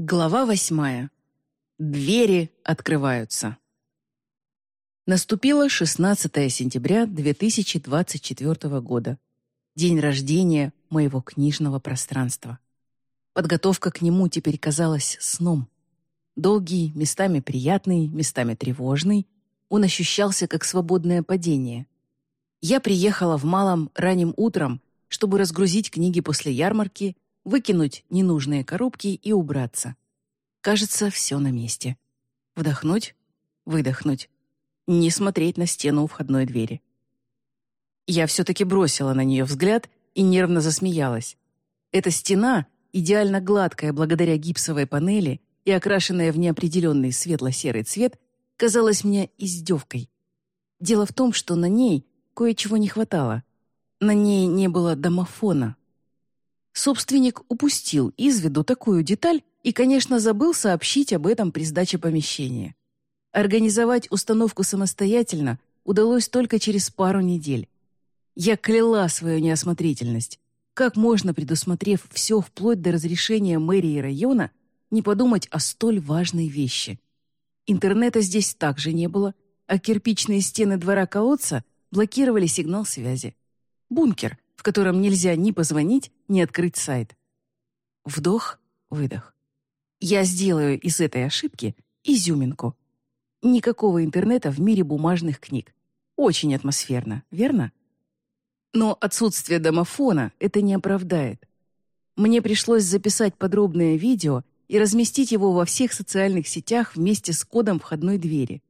Глава восьмая. Двери открываются. Наступило 16 сентября 2024 года. День рождения моего книжного пространства. Подготовка к нему теперь казалась сном. Долгий, местами приятный, местами тревожный, он ощущался как свободное падение. Я приехала в Малом ранним утром, чтобы разгрузить книги после ярмарки — выкинуть ненужные коробки и убраться. Кажется, все на месте. Вдохнуть, выдохнуть. Не смотреть на стену у входной двери. Я все-таки бросила на нее взгляд и нервно засмеялась. Эта стена, идеально гладкая благодаря гипсовой панели и окрашенная в неопределенный светло-серый цвет, казалась мне издевкой. Дело в том, что на ней кое-чего не хватало. На ней не было домофона, Собственник упустил из виду такую деталь и, конечно, забыл сообщить об этом при сдаче помещения. Организовать установку самостоятельно удалось только через пару недель. Я кляла свою неосмотрительность. Как можно, предусмотрев все вплоть до разрешения мэрии района, не подумать о столь важной вещи? Интернета здесь также не было, а кирпичные стены двора колодца блокировали сигнал связи. Бункер — в котором нельзя ни позвонить, ни открыть сайт. Вдох, выдох. Я сделаю из этой ошибки изюминку. Никакого интернета в мире бумажных книг. Очень атмосферно, верно? Но отсутствие домофона это не оправдает. Мне пришлось записать подробное видео и разместить его во всех социальных сетях вместе с кодом входной двери.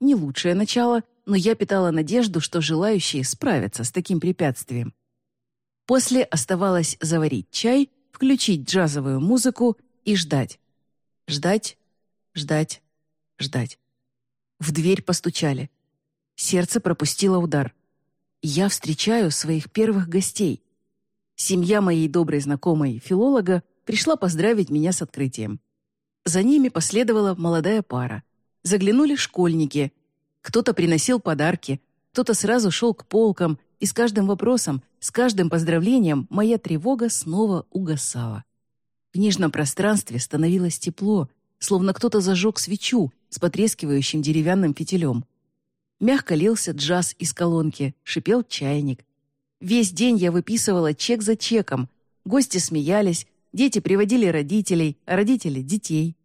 Не лучшее начало, но я питала надежду, что желающие справятся с таким препятствием. После оставалось заварить чай, включить джазовую музыку и ждать. Ждать, ждать, ждать. В дверь постучали. Сердце пропустило удар. Я встречаю своих первых гостей. Семья моей доброй знакомой, филолога, пришла поздравить меня с открытием. За ними последовала молодая пара. Заглянули школьники. Кто-то приносил подарки, кто-то сразу шел к полкам, и с каждым вопросом, с каждым поздравлением моя тревога снова угасала. В книжном пространстве становилось тепло, словно кто-то зажег свечу с потрескивающим деревянным фитилем. Мягко лился джаз из колонки, шипел чайник. Весь день я выписывала чек за чеком. Гости смеялись, дети приводили родителей, а родители — детей.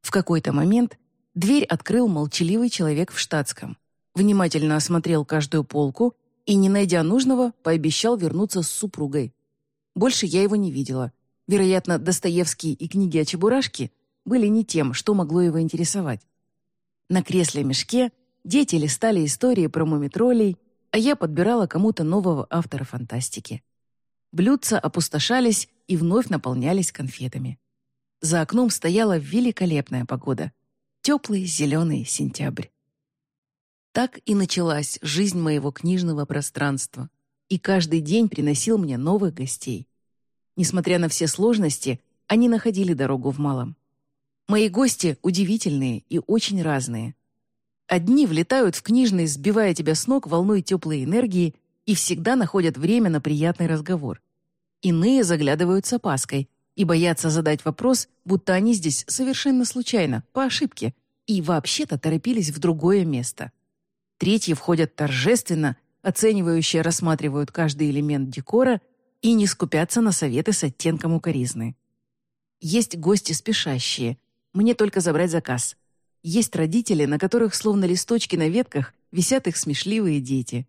В какой-то момент дверь открыл молчаливый человек в штатском. Внимательно осмотрел каждую полку и, не найдя нужного, пообещал вернуться с супругой. Больше я его не видела. Вероятно, Достоевский и книги о Чебурашке были не тем, что могло его интересовать. На кресле-мешке дети листали истории про мумитролей, а я подбирала кому-то нового автора фантастики. Блюдца опустошались и вновь наполнялись конфетами. За окном стояла великолепная погода. Теплый зеленый сентябрь. Так и началась жизнь моего книжного пространства, и каждый день приносил мне новых гостей. Несмотря на все сложности, они находили дорогу в малом. Мои гости удивительные и очень разные. Одни влетают в книжный, сбивая тебя с ног волной теплой энергии и всегда находят время на приятный разговор. Иные заглядывают с опаской и боятся задать вопрос, будто они здесь совершенно случайно, по ошибке, и вообще-то торопились в другое место. Третьи входят торжественно, оценивающие рассматривают каждый элемент декора и не скупятся на советы с оттенком укоризны. Есть гости спешащие. Мне только забрать заказ. Есть родители, на которых, словно листочки на ветках, висят их смешливые дети.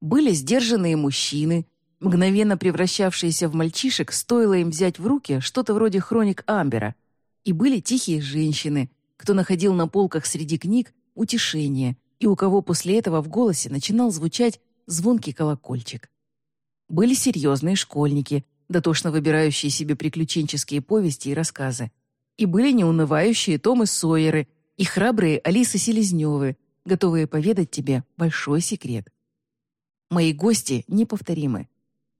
Были сдержанные мужчины, мгновенно превращавшиеся в мальчишек, стоило им взять в руки что-то вроде хроник Амбера. И были тихие женщины, кто находил на полках среди книг утешение, и у кого после этого в голосе начинал звучать звонкий колокольчик. Были серьезные школьники, дотошно выбирающие себе приключенческие повести и рассказы. И были неунывающие Томы Сойеры и храбрые Алисы Селезневы, готовые поведать тебе большой секрет. Мои гости неповторимы.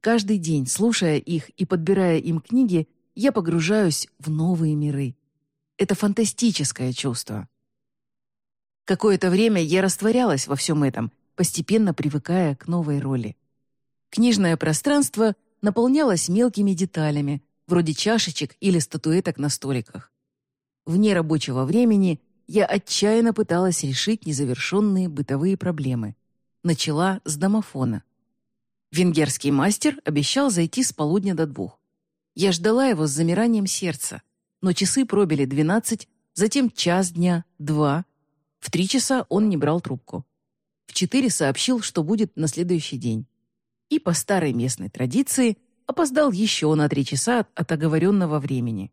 Каждый день, слушая их и подбирая им книги, я погружаюсь в новые миры. Это фантастическое чувство. Какое-то время я растворялась во всем этом, постепенно привыкая к новой роли. Книжное пространство наполнялось мелкими деталями, вроде чашечек или статуэток на столиках. Вне рабочего времени я отчаянно пыталась решить незавершенные бытовые проблемы. Начала с домофона. Венгерский мастер обещал зайти с полудня до двух. Я ждала его с замиранием сердца, но часы пробили двенадцать, затем час дня, два. В три часа он не брал трубку. В четыре сообщил, что будет на следующий день. И по старой местной традиции опоздал еще на три часа от оговоренного времени.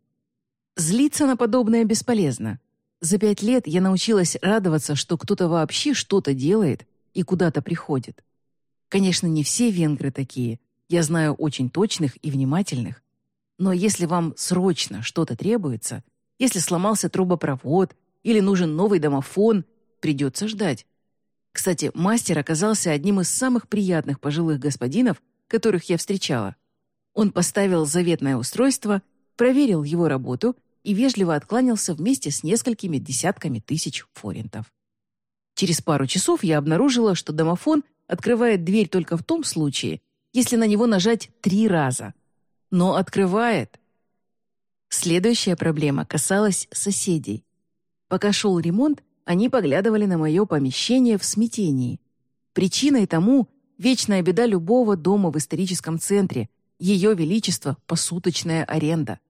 Злиться на подобное бесполезно. За пять лет я научилась радоваться, что кто-то вообще что-то делает и куда-то приходит. Конечно, не все венгры такие. Я знаю очень точных и внимательных. Но если вам срочно что-то требуется, если сломался трубопровод или нужен новый домофон, придется ждать. Кстати, мастер оказался одним из самых приятных пожилых господинов, которых я встречала. Он поставил заветное устройство, проверил его работу и вежливо откланялся вместе с несколькими десятками тысяч форинтов. Через пару часов я обнаружила, что домофон открывает дверь только в том случае, если на него нажать три раза. Но открывает. Следующая проблема касалась соседей. Пока шел ремонт, они поглядывали на мое помещение в смятении. Причиной тому вечная беда любого дома в историческом центре — ее величество — посуточная аренда.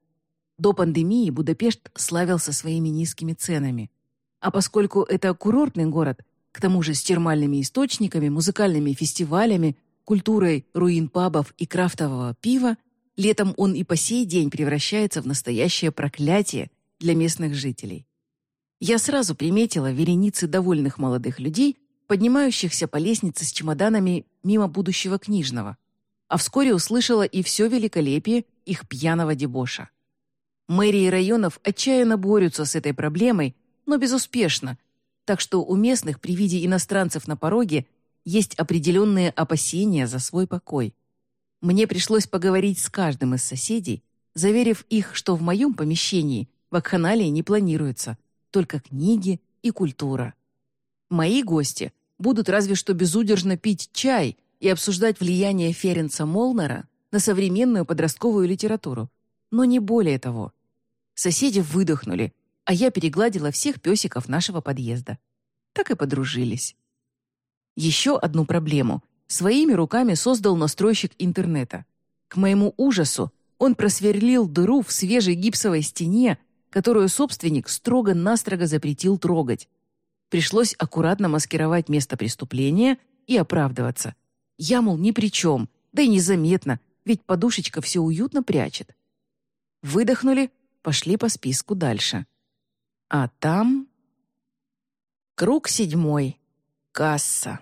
До пандемии Будапешт славился своими низкими ценами. А поскольку это курортный город, к тому же с термальными источниками, музыкальными фестивалями, культурой руин пабов и крафтового пива, летом он и по сей день превращается в настоящее проклятие для местных жителей. Я сразу приметила вереницы довольных молодых людей, поднимающихся по лестнице с чемоданами мимо будущего книжного, а вскоре услышала и все великолепие их пьяного дебоша. Мэрии районов отчаянно борются с этой проблемой, но безуспешно, так что у местных при виде иностранцев на пороге есть определенные опасения за свой покой. Мне пришлось поговорить с каждым из соседей, заверив их, что в моем помещении вакханалии не планируется – только книги и культура. Мои гости будут разве что безудержно пить чай и обсуждать влияние Ференца Молнера на современную подростковую литературу, но не более того. Соседи выдохнули, а я перегладила всех песиков нашего подъезда. Так и подружились. Еще одну проблему своими руками создал настройщик интернета. К моему ужасу он просверлил дыру в свежей гипсовой стене которую собственник строго-настрого запретил трогать. Пришлось аккуратно маскировать место преступления и оправдываться. Я, мол, ни при чем, да и незаметно, ведь подушечка все уютно прячет. Выдохнули, пошли по списку дальше. А там... Круг седьмой. Касса.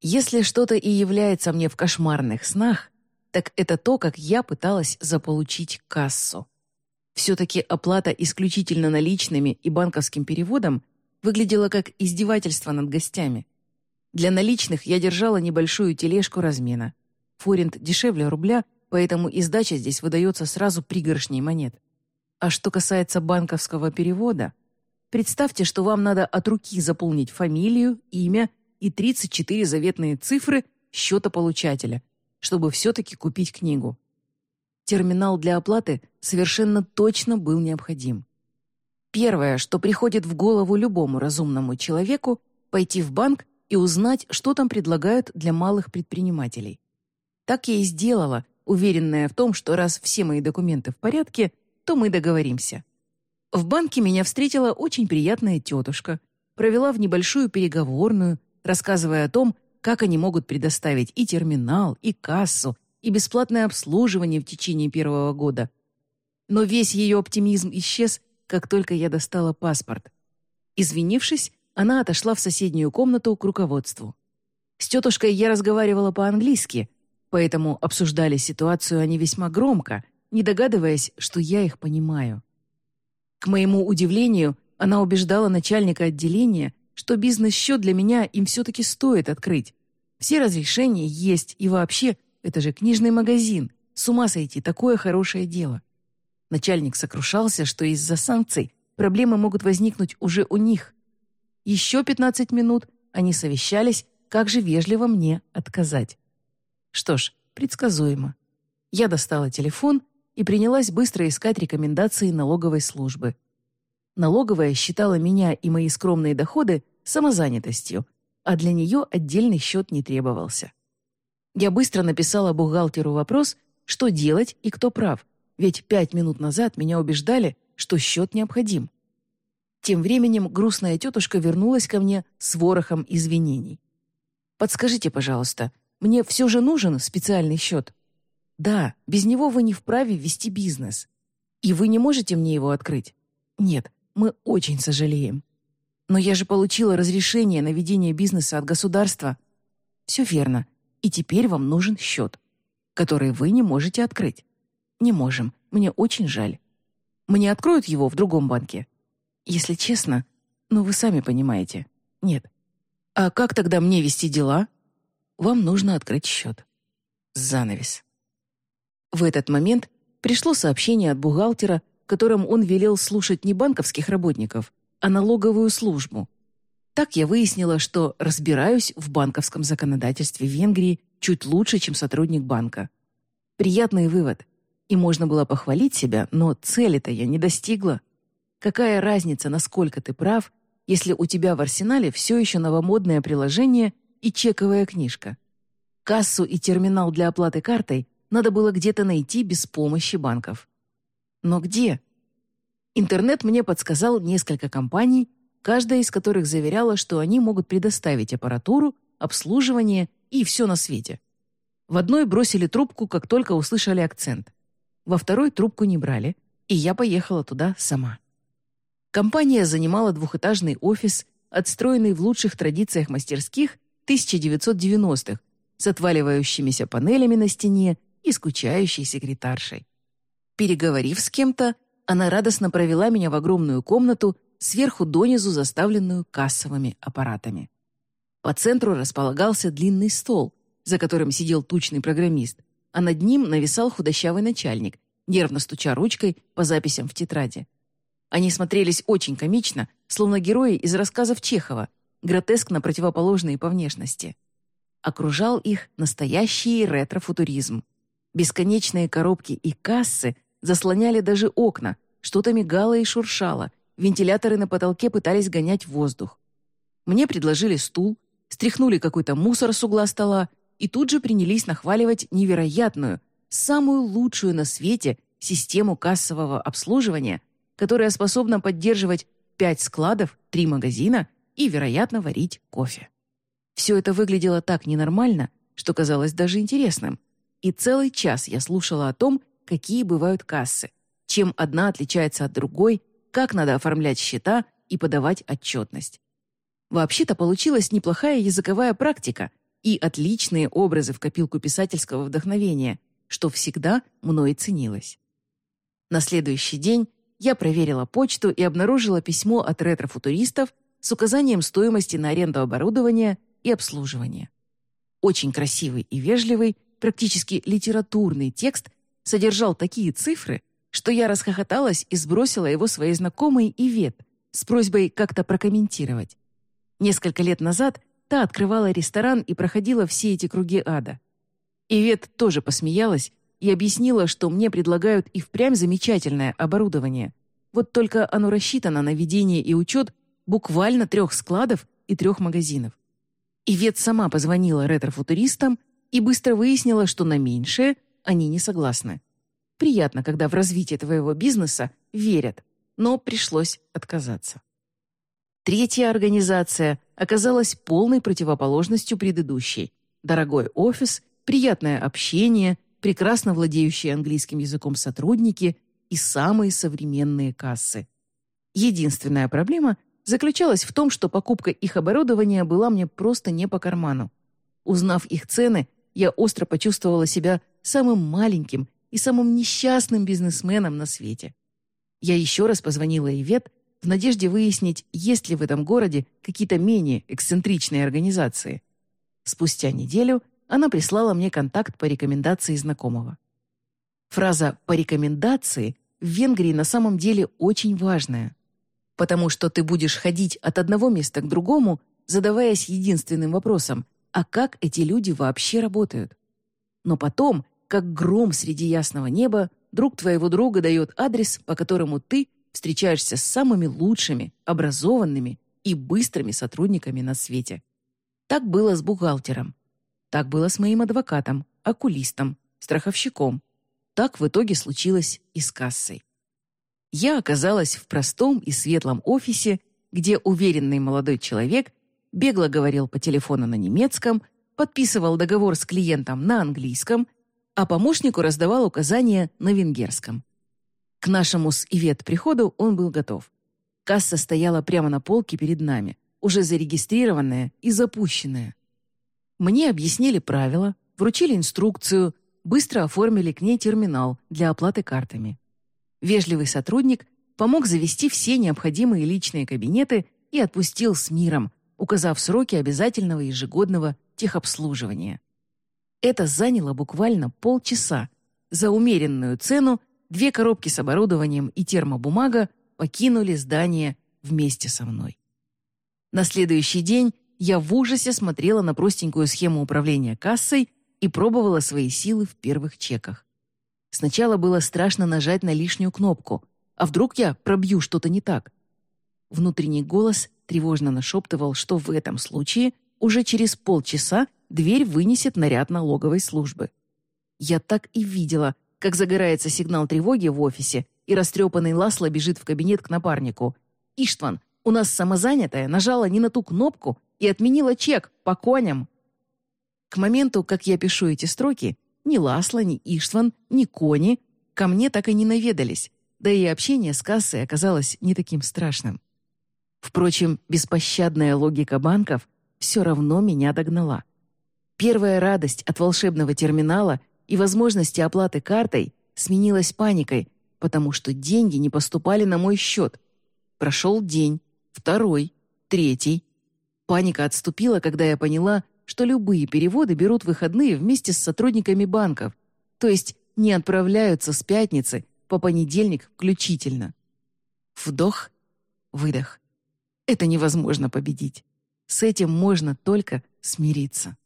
Если что-то и является мне в кошмарных снах, так это то, как я пыталась заполучить кассу. Все-таки оплата исключительно наличными и банковским переводом выглядела как издевательство над гостями. Для наличных я держала небольшую тележку размена. Форинт дешевле рубля, поэтому и сдача здесь выдается сразу пригоршней монет. А что касается банковского перевода, представьте, что вам надо от руки заполнить фамилию, имя и 34 заветные цифры счета получателя, чтобы все-таки купить книгу. Терминал для оплаты совершенно точно был необходим. Первое, что приходит в голову любому разумному человеку, пойти в банк и узнать, что там предлагают для малых предпринимателей. Так я и сделала, уверенная в том, что раз все мои документы в порядке, то мы договоримся. В банке меня встретила очень приятная тетушка, провела в небольшую переговорную, рассказывая о том, как они могут предоставить и терминал, и кассу, и бесплатное обслуживание в течение первого года. Но весь ее оптимизм исчез, как только я достала паспорт. Извинившись, она отошла в соседнюю комнату к руководству. С тетушкой я разговаривала по-английски, поэтому обсуждали ситуацию они весьма громко, не догадываясь, что я их понимаю. К моему удивлению, она убеждала начальника отделения, что бизнес-счет для меня им все-таки стоит открыть. Все разрешения есть, и вообще это же книжный магазин. С ума сойти, такое хорошее дело. Начальник сокрушался, что из-за санкций проблемы могут возникнуть уже у них. Еще 15 минут они совещались, как же вежливо мне отказать. Что ж, предсказуемо. Я достала телефон и принялась быстро искать рекомендации налоговой службы. Налоговая считала меня и мои скромные доходы самозанятостью, а для нее отдельный счет не требовался. Я быстро написала бухгалтеру вопрос, что делать и кто прав, ведь пять минут назад меня убеждали, что счет необходим. Тем временем грустная тетушка вернулась ко мне с ворохом извинений. «Подскажите, пожалуйста, мне все же нужен специальный счет?» «Да, без него вы не вправе вести бизнес. И вы не можете мне его открыть?» «Нет, мы очень сожалеем». «Но я же получила разрешение на ведение бизнеса от государства». «Все верно. И теперь вам нужен счет, который вы не можете открыть». «Не можем. Мне очень жаль. Мне откроют его в другом банке?» Если честно, ну вы сами понимаете. Нет. А как тогда мне вести дела? Вам нужно открыть счет. Занавес. В этот момент пришло сообщение от бухгалтера, которым он велел слушать не банковских работников, а налоговую службу. Так я выяснила, что разбираюсь в банковском законодательстве Венгрии чуть лучше, чем сотрудник банка. Приятный вывод. И можно было похвалить себя, но цели-то я не достигла. Какая разница, насколько ты прав, если у тебя в арсенале все еще новомодное приложение и чековая книжка? Кассу и терминал для оплаты картой надо было где-то найти без помощи банков. Но где? Интернет мне подсказал несколько компаний, каждая из которых заверяла, что они могут предоставить аппаратуру, обслуживание и все на свете. В одной бросили трубку, как только услышали акцент. Во второй трубку не брали, и я поехала туда сама. Компания занимала двухэтажный офис, отстроенный в лучших традициях мастерских 1990-х, с отваливающимися панелями на стене и скучающей секретаршей. Переговорив с кем-то, она радостно провела меня в огромную комнату, сверху донизу заставленную кассовыми аппаратами. По центру располагался длинный стол, за которым сидел тучный программист, а над ним нависал худощавый начальник, нервно стуча ручкой по записям в тетради. Они смотрелись очень комично, словно герои из рассказов Чехова, гротескно противоположные по внешности. Окружал их настоящий ретро-футуризм. Бесконечные коробки и кассы заслоняли даже окна, что-то мигало и шуршало, вентиляторы на потолке пытались гонять воздух. Мне предложили стул, стряхнули какой-то мусор с угла стола и тут же принялись нахваливать невероятную, самую лучшую на свете систему кассового обслуживания — которая способна поддерживать пять складов, три магазина и, вероятно, варить кофе. Все это выглядело так ненормально, что казалось даже интересным. И целый час я слушала о том, какие бывают кассы, чем одна отличается от другой, как надо оформлять счета и подавать отчетность. Вообще-то получилась неплохая языковая практика и отличные образы в копилку писательского вдохновения, что всегда мной ценилось. На следующий день я проверила почту и обнаружила письмо от ретро-футуристов с указанием стоимости на аренду оборудования и обслуживания. Очень красивый и вежливый, практически литературный текст содержал такие цифры, что я расхохоталась и сбросила его своей знакомой Ивет с просьбой как-то прокомментировать. Несколько лет назад та открывала ресторан и проходила все эти круги ада. Ивет тоже посмеялась и объяснила, что мне предлагают и впрямь замечательное оборудование. Вот только оно рассчитано на ведение и учет буквально трех складов и трех магазинов. Ивет сама позвонила ретро-футуристам и быстро выяснила, что на меньшее они не согласны. Приятно, когда в развитие твоего бизнеса верят, но пришлось отказаться. Третья организация оказалась полной противоположностью предыдущей. Дорогой офис, приятное общение, прекрасно владеющие английским языком сотрудники и самые современные кассы. Единственная проблема заключалась в том, что покупка их оборудования была мне просто не по карману. Узнав их цены, я остро почувствовала себя самым маленьким и самым несчастным бизнесменом на свете. Я еще раз позвонила Ивет в надежде выяснить, есть ли в этом городе какие-то менее эксцентричные организации. Спустя неделю она прислала мне контакт по рекомендации знакомого. Фраза «по рекомендации» в Венгрии на самом деле очень важная, потому что ты будешь ходить от одного места к другому, задаваясь единственным вопросом «а как эти люди вообще работают?». Но потом, как гром среди ясного неба, друг твоего друга дает адрес, по которому ты встречаешься с самыми лучшими, образованными и быстрыми сотрудниками на свете. Так было с бухгалтером. Так было с моим адвокатом, окулистом, страховщиком. Так в итоге случилось и с кассой. Я оказалась в простом и светлом офисе, где уверенный молодой человек бегло говорил по телефону на немецком, подписывал договор с клиентом на английском, а помощнику раздавал указания на венгерском. К нашему с Ивет приходу он был готов. Касса стояла прямо на полке перед нами, уже зарегистрированная и запущенная. Мне объяснили правила, вручили инструкцию, быстро оформили к ней терминал для оплаты картами. Вежливый сотрудник помог завести все необходимые личные кабинеты и отпустил с миром, указав сроки обязательного ежегодного техобслуживания. Это заняло буквально полчаса. За умеренную цену две коробки с оборудованием и термобумага покинули здание вместе со мной. На следующий день я в ужасе смотрела на простенькую схему управления кассой и пробовала свои силы в первых чеках. Сначала было страшно нажать на лишнюю кнопку, а вдруг я пробью что-то не так? Внутренний голос тревожно нашептывал, что в этом случае уже через полчаса дверь вынесет наряд налоговой службы. Я так и видела, как загорается сигнал тревоги в офисе, и растрепанный Ласло бежит в кабинет к напарнику. «Иштван, у нас самозанятая нажала не на ту кнопку и отменила чек по коням». К моменту, как я пишу эти строки, ни Ласло, ни Иштван, ни Кони ко мне так и не наведались, да и общение с кассой оказалось не таким страшным. Впрочем, беспощадная логика банков все равно меня догнала. Первая радость от волшебного терминала и возможности оплаты картой сменилась паникой, потому что деньги не поступали на мой счет. Прошел день, второй, третий. Паника отступила, когда я поняла, что любые переводы берут выходные вместе с сотрудниками банков, то есть не отправляются с пятницы по понедельник включительно. Вдох, выдох. Это невозможно победить. С этим можно только смириться.